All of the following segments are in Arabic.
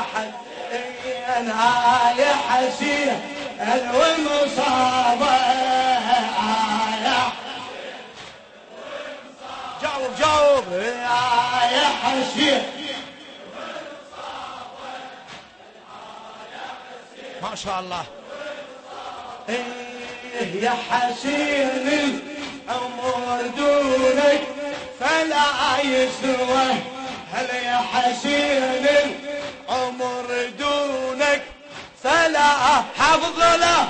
إلك يا حسين يا حسين المصابة يا جاوب جاوب. يا حسين ما شاء الله. إيه يا حسين الأمور دونك فلا يسوى. هل يا حسين العمر دونك فلا حافظ له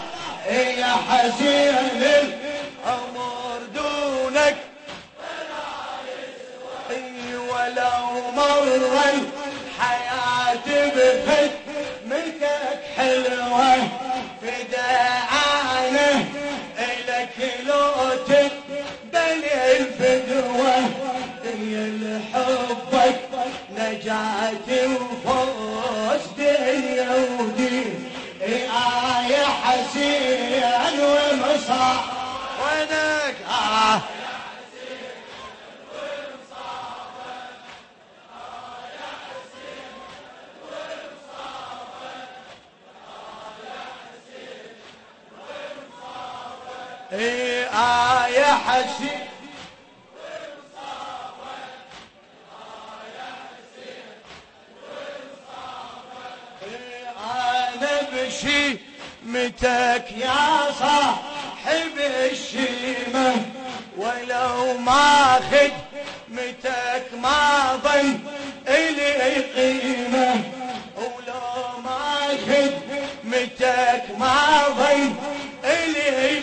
يا حسين العمر دونك إيه ولو مر الحياة بفت إيه آه يا حسين إية بشي متك يا صاحب الشيمة ولو ما خد متك ما ظن إلي قيمة ولو ما خد متك ما ظن إلي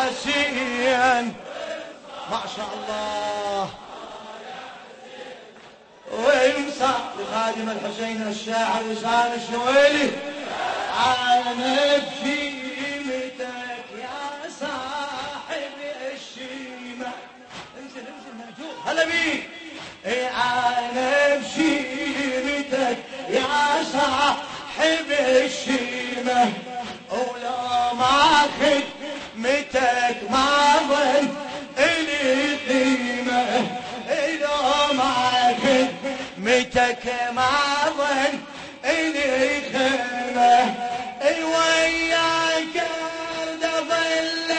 حسين ما شاء الله. وينسى لخادم الحسين الشاعر وسام الشويلي؟ أنا بشيمتك يا صاحب الشيمة. انزل انزل مهجور. هلا بيك أنا بشيمتك يا صاحب الشيمة. ولو ما خدمتك ما ظن الي قيمه لو ما خدمتك ما ظن الي خيمة. إي وياك ظل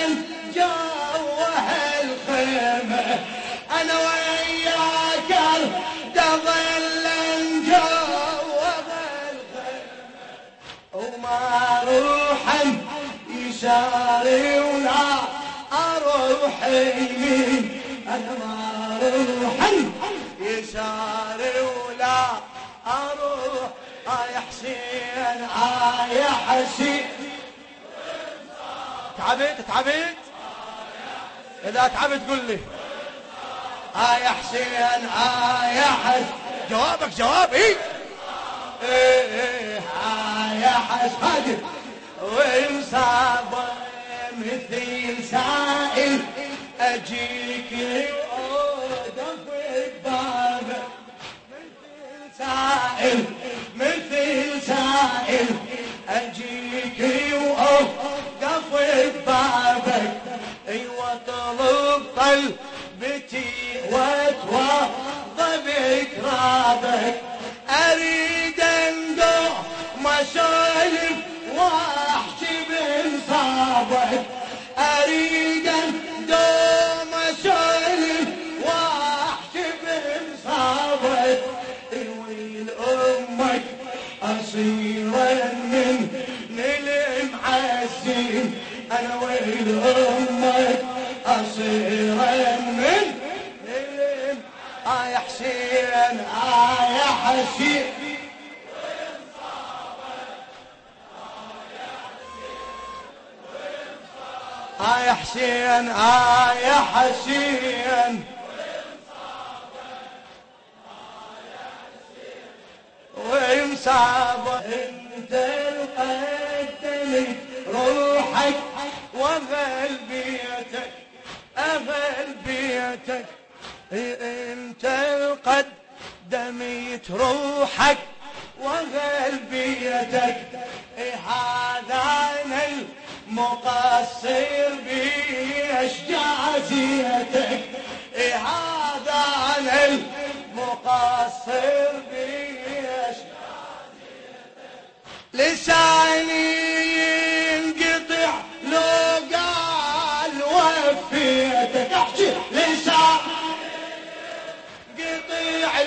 جوه الخيمة. أنا يساري ولا أروح يمين أنا ما روحا يساري ولا أروح يا حسين يا حسين تعبت؟ تعبت؟ إذا تعبت قل لي. آه يا حسين آه يا حسين جوابك جواب إيه إيه إيه آه يا حسين ومصاب مثل سائل أجيك ودق بابك مثل سائل مثل سائل أجيك وقف بابك أيوه طلب طلبتي واتوضى بكرابك أريد الم- آه يا حسين آه يا حسين ومصابة انت القدمي روحك وظل بيتك أهل بيتك. إنت القدميت روحك وظل بيتك. هذا أنا المقصر باشجاعتك هذا أنا المقصر لساني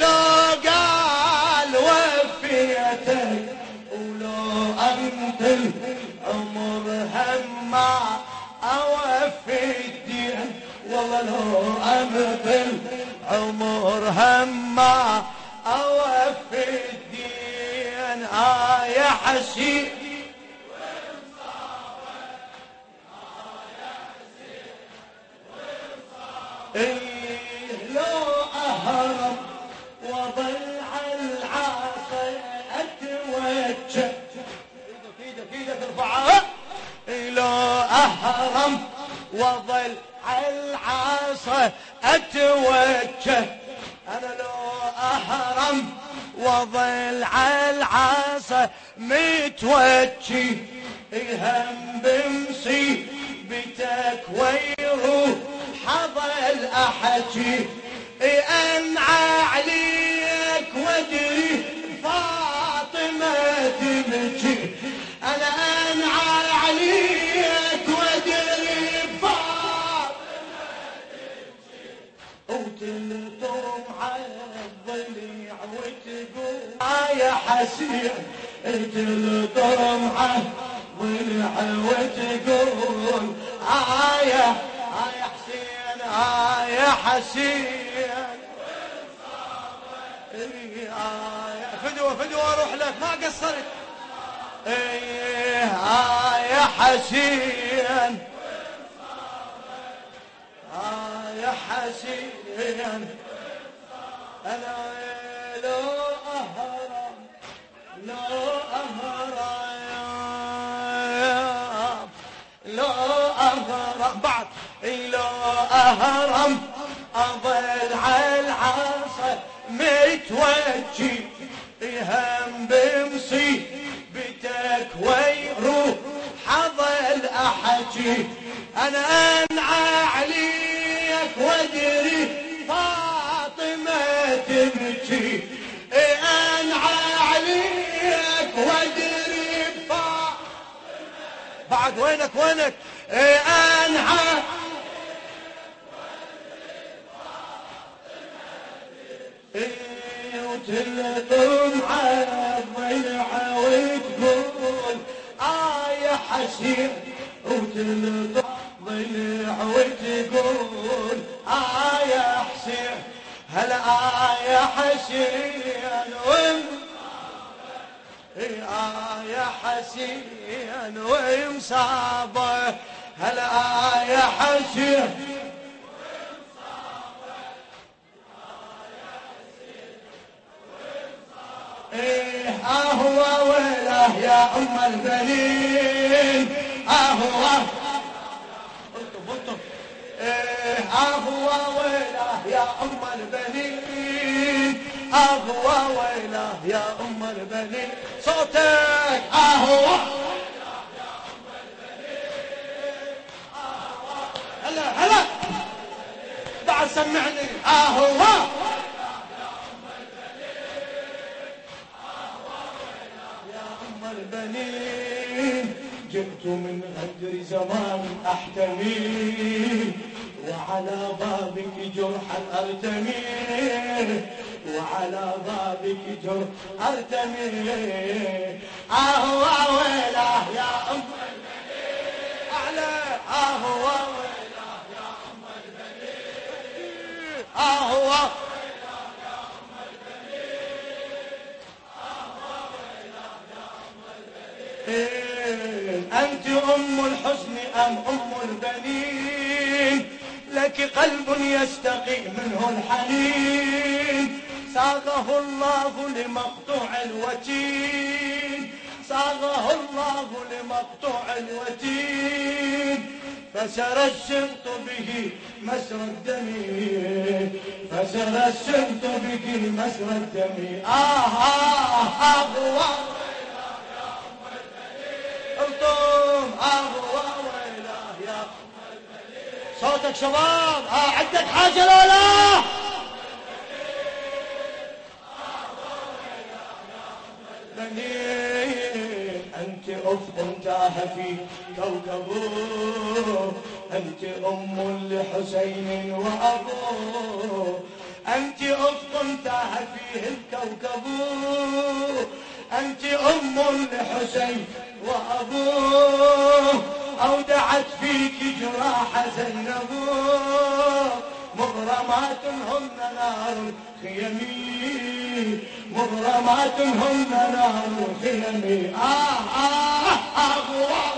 لو قال وفيتك ولو أنت العمر هما اوفي الدين والله لو أنت العمر هما آه يا حسين أهرب وضل على العاصي أتوجه. أنا لو أهرم وظل على العاصة متوجه هم بمسي بتك ويروح حظل أحكي. أنعى عليك وادري فاطمة تبكي أنا أنعى عليك يا حسين الضليع وتقول آه يا آه يا حسين يا حسين. إيه، يا فدوة فدوة أروح لك ما قصرت. آه يا حسين. يا حسين. أنا لو أهرب لو أهرب لو أهرب بعد لو أهرب أظل على العصا متوجي. هم بمصي بتك ويروح حظل أحكي أنا أنعى عليك وأدري فاطمة تبكي. إيه أنعى عليك وادري فاطمة بعد وينك وينك؟ أنعى إيه وتلطم عالضلع وتقول آه يا حسين وتلطم ضلع وتقول يا حسين هلا آه حسين يا حسين ومصابه هلا يا حسين؟ إيه أهوى وله يا أم البنين. أهوى. قلتم إيه أهوى وله يا أم البنين. أهوى وله يا أم البنين. صوتك. أهوى هلا هلا. بعد سمعني. أهوى أم البنين جئت من غدر زمان أحتمي وعلى بابك جرحا أرتمي وعلى بابك جر أرتمي. أهوى ويله يا أم البنين ويله يا أم البنين أهوى أنت أم الحزن أم أم البنين؟ لك قلب يستقي منه الحنين. ساقه الله لمقطوع الوتين ساقه الله لمقطوع الوتين فسر الشمط به مسر الدم. فسر الشمط به مسر الدم. آه آه آه آه. الطوم آه ويله يا. صوتك شباب آه عندك حاجة لا لا بنين أنت أفق تاه في كوكبه أنت أم لحسين وأبوه أنت أفق تاه فيه الكوكب. أنت أم لحسين وأبوه أودعت فيك جراح زينب. مغرمات هن نار خيمي. مغرمات هن نار خيمي. آه آه آه,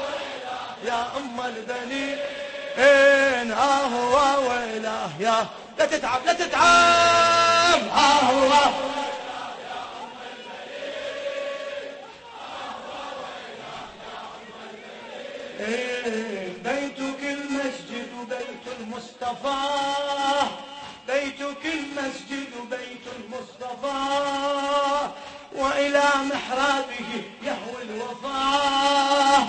يا أم البنين إن آه ويله يا لا تتعب لا تتعب. آه المسجد بيت المصطفى. بيتك المسجد بيت المصطفى. وإلى محرابه يهوي الوفاء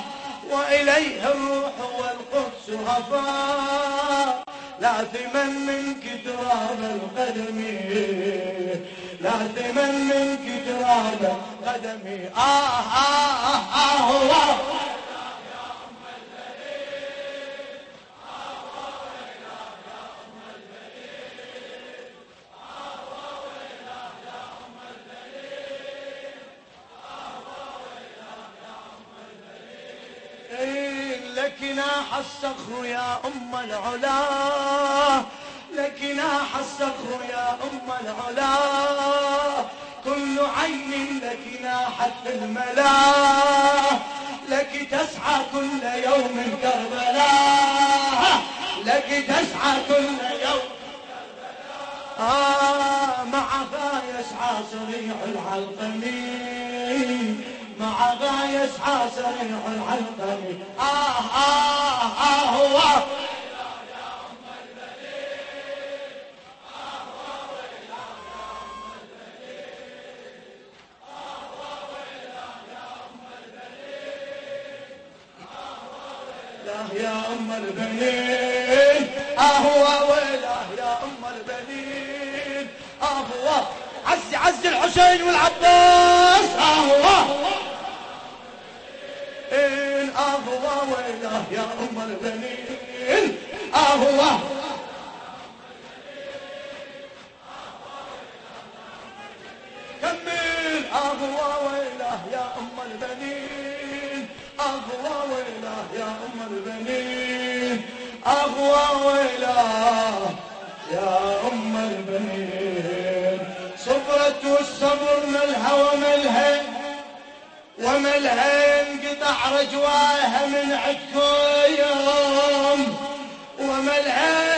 وإليه الروح والقدس هفا لاثما منك تراب القدم. لاثما منك تراب القدم. آه آه آه, آه, آه لك يا أم العلا لك ناح الصخر يا أم العلا. كل عين لك ناحت الملا لك تسعى كل يوم كربلاء لك تسعى كل يوم آه مع يسعى صريح العلقمين مع ذا يسعى سريع آه آه آه هو. يا أم البنين. أهوى ويله يا أم البنين. أهوى عز عز الحسين والعباس. أهوى أهوى ويله يا أم البنين أهوى. كمل. أهوى يا أم البنين أهوى ويله يا أم البنين أهوى ويله يا أم البنين من الهوى ملهن وملها ينقطع رجواها من عدكم وملها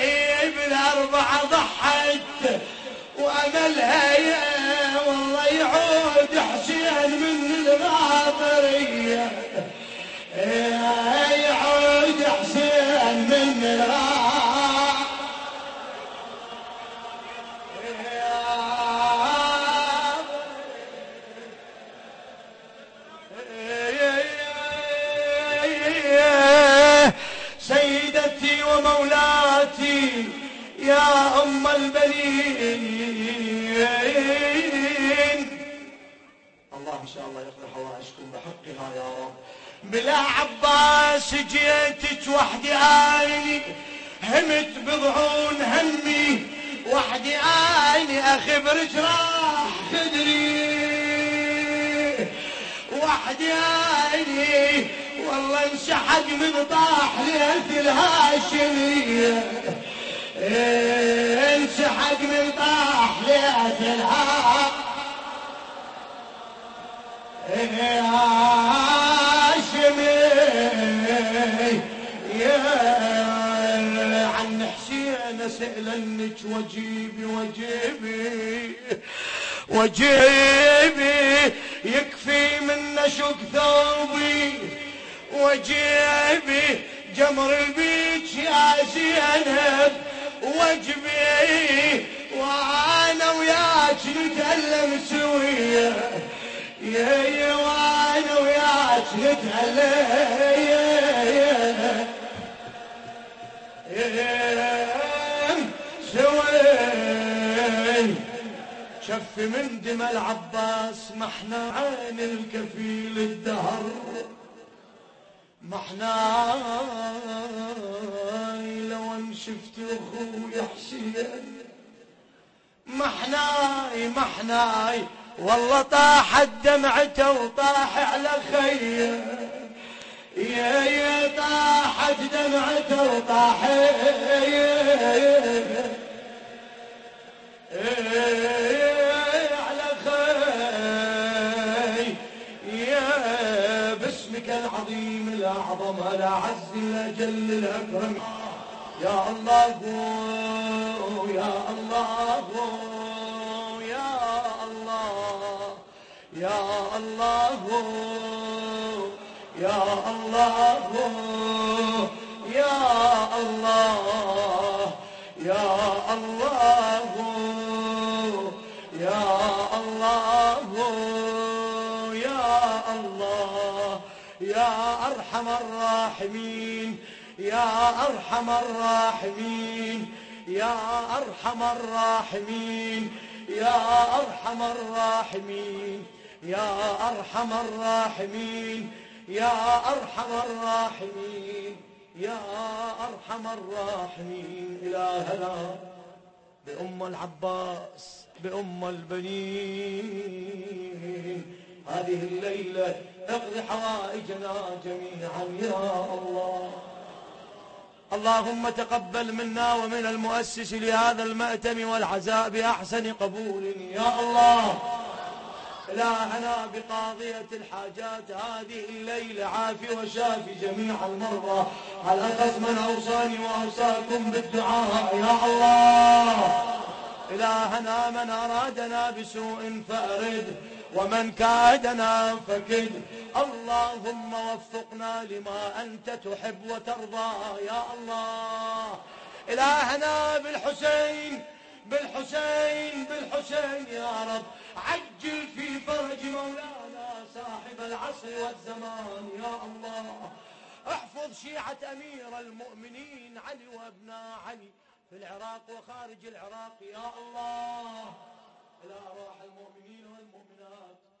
هي بالأربعة ضحت وأملها والله يعود حسين من الغابرية يا أم البنين. الله إن شاء الله يقضي حوائجكم بحقها يا رب. بلا عباس جيتك وحدي آيني همت بضعون همي وحدي آيني أخبر راح خدري وحدي آيني والله انشحق من طاح ليلة الهاشمية. إيه، انشحق من طاح ليلة الهاشمية. عن حسين سألنك وجيبي وجيبي وجيبي يكفي من شق ثوبي. وجيبي جمر البيت يا زينب وجبي وأنا وياك نتألم سوية يا يا وأنا وياك نتألم سوي شف من دم العباس ما إحنا عين الكفيل الدهر. ما لو ان شفت أخوي حسين ما إحنا والله طاحت دمعته وطاح على خية. يا يا طاحت دمعته وطاح على العظيم الاعظم الاعز الأجل الأكرم. يا الله يا الله يا الله يا الله يا الله يا الله يا الله. أرحم الراحمين يا أرحم الراحمين يا أرحم الراحمين يا أرحم الراحمين يا أرحم الراحمين يا أرحم الراحمين يا أرحم الراحمين. إلهنا بأم العباس بأم البنين. هذه الليلة اقضي حوائجنا جميعا يا الله. اللهم تقبل منا ومن المؤسس لهذا المأتم والعزاء بأحسن قبول يا الله. إلهنا بقاضية الحاجات هذه الليلة عافي وشافي جميع المرضى. على أخص من أوصاني وأوصاكم بالدعاء يا الله؟ إلهنا من أرادنا بسوء فأرد. ومن كادنا فكد. اللهم وفقنا لما أنت تحب وترضى. يا الله. إلهنا بالحسين بالحسين بالحسين يا رب. عجل في فرج مولانا صاحب العصر والزمان. يا الله. احفظ شيعة أمير المؤمنين علي وابناء علي في العراق وخارج العراق. يا الله. إلى أرواح المؤمنين والمؤمنات.